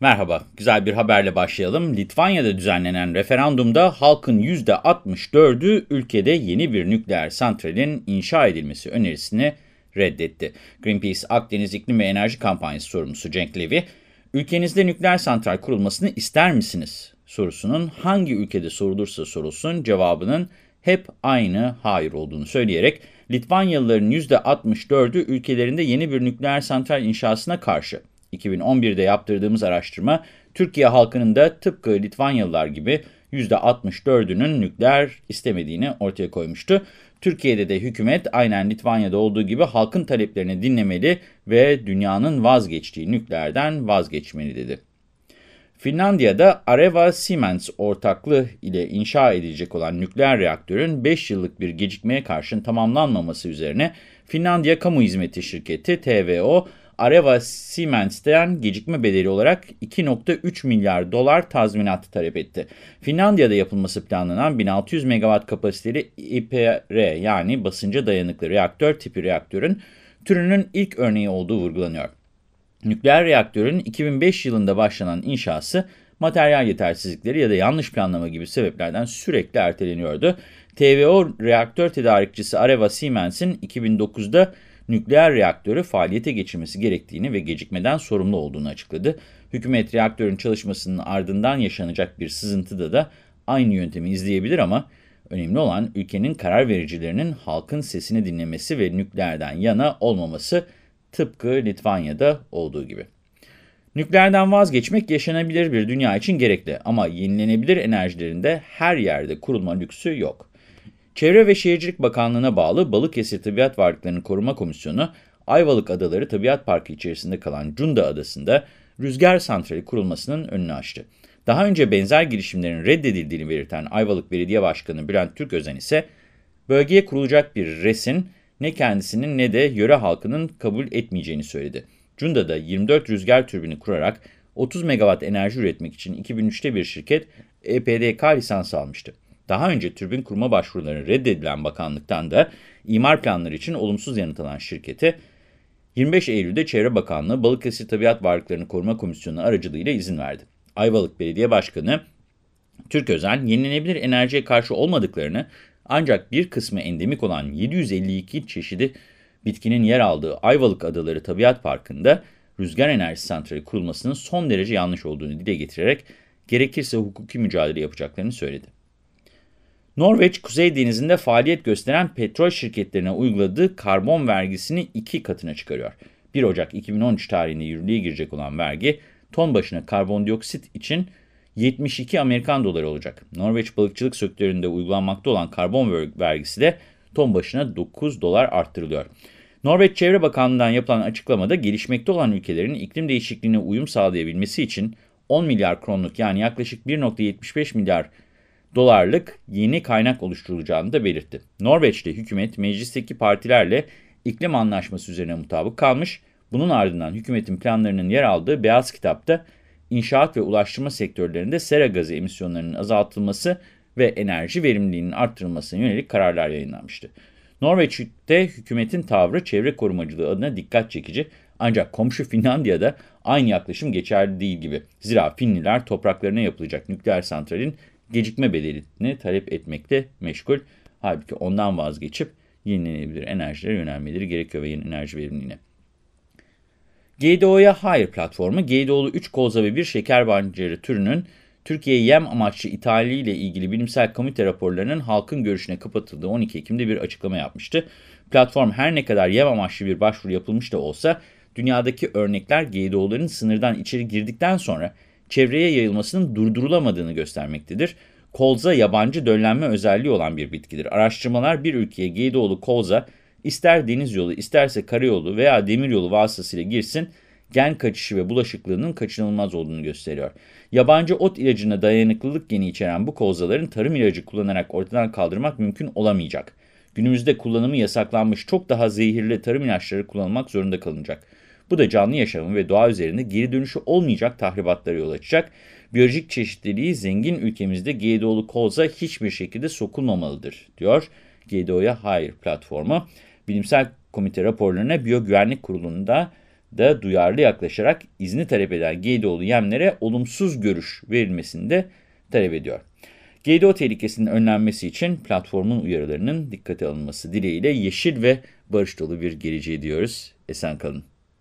Merhaba, güzel bir haberle başlayalım. Litvanya'da düzenlenen referandumda halkın %64'ü ülkede yeni bir nükleer santralin inşa edilmesi önerisini reddetti. Greenpeace Akdeniz İklim ve Enerji Kampanyası sorumlusu Cenk Levy, ülkenizde nükleer santral kurulmasını ister misiniz sorusunun hangi ülkede sorulursa sorulsun cevabının hep aynı hayır olduğunu söyleyerek Litvanyalıların %64'ü ülkelerinde yeni bir nükleer santral inşasına karşı. 2011'de yaptırdığımız araştırma, Türkiye halkının da tıpkı Litvanyalılar gibi %64'ünün nükleer istemediğini ortaya koymuştu. Türkiye'de de hükümet aynen Litvanya'da olduğu gibi halkın taleplerini dinlemeli ve dünyanın vazgeçtiği nükleerden vazgeçmeli dedi. Finlandiya'da Areva Siemens ortaklığı ile inşa edilecek olan nükleer reaktörün 5 yıllık bir gecikmeye karşın tamamlanmaması üzerine Finlandiya Kamu Hizmeti Şirketi TVO, Areva Siemens'ten gecikme bedeli olarak 2.3 milyar dolar tazminat talep etti. Finlandiya'da yapılması planlanan 1600 megawatt kapasiteli IPR yani basınca dayanıklı reaktör tipi reaktörün türünün ilk örneği olduğu vurgulanıyor. Nükleer reaktörün 2005 yılında başlanan inşası materyal yetersizlikleri ya da yanlış planlama gibi sebeplerden sürekli erteleniyordu. TVO reaktör tedarikçisi Areva Siemens'in 2009'da nükleer reaktörü faaliyete geçirmesi gerektiğini ve gecikmeden sorumlu olduğunu açıkladı. Hükümet reaktörün çalışmasının ardından yaşanacak bir sızıntıda da aynı yöntemi izleyebilir ama önemli olan ülkenin karar vericilerinin halkın sesini dinlemesi ve nükleerden yana olmaması tıpkı Litvanya'da olduğu gibi. Nükleerden vazgeçmek yaşanabilir bir dünya için gerekli ama yenilenebilir enerjilerinde her yerde kurulma lüksü yok. Çevre ve Şehircilik Bakanlığı'na bağlı Balıkesir Tabiat Varlıklarını Koruma Komisyonu, Ayvalık Adaları Tabiat Parkı içerisinde kalan Cunda Adası'nda rüzgar santrali kurulmasının önünü açtı. Daha önce benzer girişimlerin reddedildiğini belirten Ayvalık Belediye Başkanı Bülent Türközen ise, bölgeye kurulacak bir resin ne kendisinin ne de yöre halkının kabul etmeyeceğini söyledi. Cunda'da 24 rüzgar türbini kurarak 30 megawatt enerji üretmek için 2003'te bir şirket EPDK lisansı almıştı. Daha önce türbin kurma başvuruları reddedilen bakanlıktan da imar planları için olumsuz yanıt alan şirkete 25 Eylül'de Çevre Bakanlığı Balıkesir Tabiat Varlıklarını Koruma Komisyonu aracılığıyla izin verdi. Ayvalık Belediye Başkanı Türk Özen, yenilenebilir enerjiye karşı olmadıklarını ancak bir kısmı endemik olan 752 çeşidi bitkinin yer aldığı Ayvalık Adaları Tabiat Parkı'nda rüzgar enerji santrali kurulmasının son derece yanlış olduğunu dile getirerek gerekirse hukuki mücadele yapacaklarını söyledi. Norveç, Kuzey Denizi'nde faaliyet gösteren petrol şirketlerine uyguladığı karbon vergisini iki katına çıkarıyor. 1 Ocak 2013 tarihinde yürürlüğe girecek olan vergi, ton başına karbondioksit için 72 Amerikan doları olacak. Norveç balıkçılık sektöründe uygulanmakta olan karbon vergisi de ton başına 9 dolar arttırılıyor. Norveç Çevre Bakanlığı'ndan yapılan açıklamada gelişmekte olan ülkelerin iklim değişikliğine uyum sağlayabilmesi için 10 milyar kronluk yani yaklaşık 1.75 milyar dolarlık yeni kaynak oluşturulacağını da belirtti. Norveç'te hükümet meclisteki partilerle iklim anlaşması üzerine mutabık kalmış. Bunun ardından hükümetin planlarının yer aldığı Beyaz Kitap'ta inşaat ve ulaştırma sektörlerinde sera gazı emisyonlarının azaltılması ve enerji verimliliğinin arttırılmasına yönelik kararlar yayınlanmıştı. Norveç'te hükümetin tavrı çevre korumacılığı adına dikkat çekici ancak komşu Finlandiya'da aynı yaklaşım geçerli değil gibi. Zira Finliler topraklarına yapılacak nükleer santralin gecikme bedelini talep etmekte meşgul. Halbuki ondan vazgeçip yenilenebilir enerjilere yönelmeleri gerekiyor ve yeni enerji verimliliğine. GDO'ya Hayır platformu, GDO'lu 3 koza ve bir şeker pancarı türünün Türkiye'ye yem amaçlı ithali ile ilgili bilimsel komite raporlarının halkın görüşüne kapatıldığı 12 Ekim'de bir açıklama yapmıştı. Platform her ne kadar yem amaçlı bir başvuru yapılmış da olsa, dünyadaki örnekler GDO'ların sınırdan içeri girdikten sonra çevreye yayılmasının durdurulamadığını göstermektedir. Kolza yabancı döllenme özelliği olan bir bitkidir. Araştırmalar bir ülkeye GDO'lu kolza ister deniz yolu isterse karayolu veya demiryolu vasıtasıyla girsin gen kaçışı ve bulaşıklığının kaçınılmaz olduğunu gösteriyor. Yabancı ot ilacına dayanıklılık geni içeren bu kozlaların tarım ilacı kullanarak ortadan kaldırmak mümkün olamayacak. Günümüzde kullanımı yasaklanmış çok daha zehirli tarım ilaçları kullanılmak zorunda kalınacak. Bu da canlı yaşamı ve doğa üzerinde geri dönüşü olmayacak tahribatlara yol açacak. Biyolojik çeşitliliği zengin ülkemizde GDO'lu kolza hiçbir şekilde sokulmamalıdır, diyor GDO'ya Hayır platformu. Bilimsel komite raporlarına Biyogüvenlik Kurulu'nda da duyarlı yaklaşarak izni talep eden GDO'lu yemlere olumsuz görüş verilmesini de talep ediyor. GDO tehlikesinin önlenmesi için platformun uyarılarının dikkate alınması dileğiyle yeşil ve barış dolu bir geleceği diyoruz. Esen kalın.